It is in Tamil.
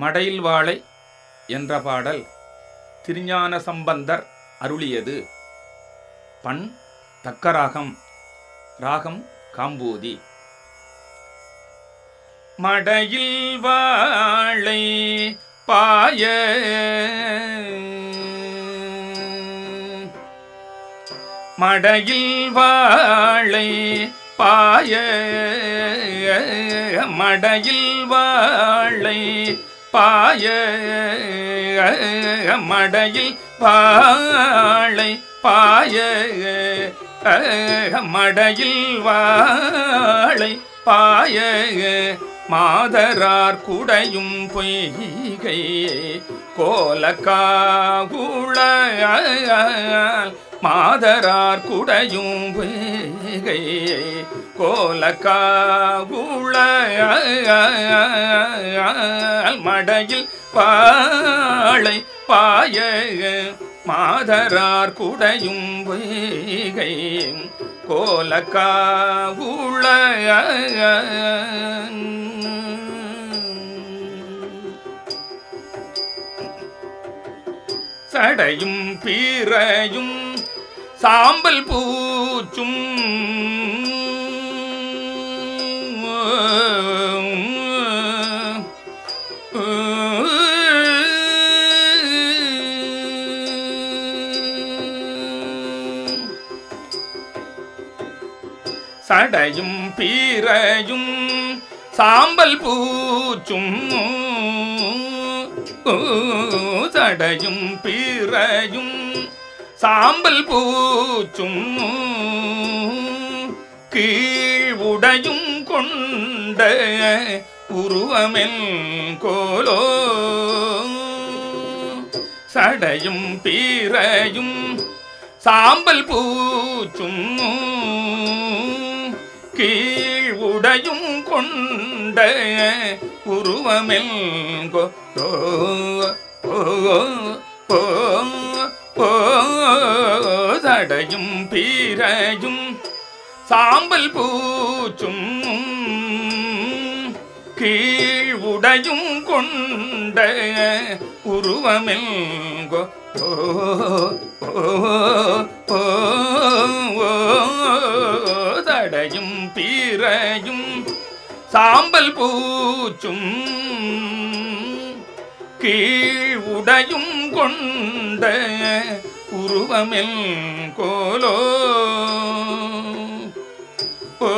மடையில் வாழை என்ற பாடல் திருஞான சம்பந்தர் அருளியது. பண் தக்கராகம் ராகம் காம்பூதி. மடையில் வாழை பாய மடையில் வாழை பாய மடையில் வாழை பாய மடையில் வாழை பாய மடையில் வாழை பாய மாதரார் குடையும் பொய்கை கோலக்காகுள மாதரார் குடையும் பொய்கை கோலக்காகுள மடையில் பாழை பாய மாதரார் குடையும் வேகை கோலக்காவுள சடையும் பீரையும் சாம்பல் பூச்சும் சடையும் பீரையும் சாம்பல் பூச்சும் சடையும் பீரையும் சாம்பல் பூச்சும் கீழ் உடையும் கொண்ட உருவமெல் கோலோ. சடையும் பீரையும் சாம்பல் பூச்சும் கீழ் உடையும் கொண்ட உருவமெல் கோ சடையும் பீரையும் சாம்பல் பூச்சும் கீழ் உடையும் கொண்ட உருவமெல் தடையும் பீரையும் சாம்பல் பூச்சும் கீழ் உடையும் கொண்ட உருவமில் கோலோ. ஓ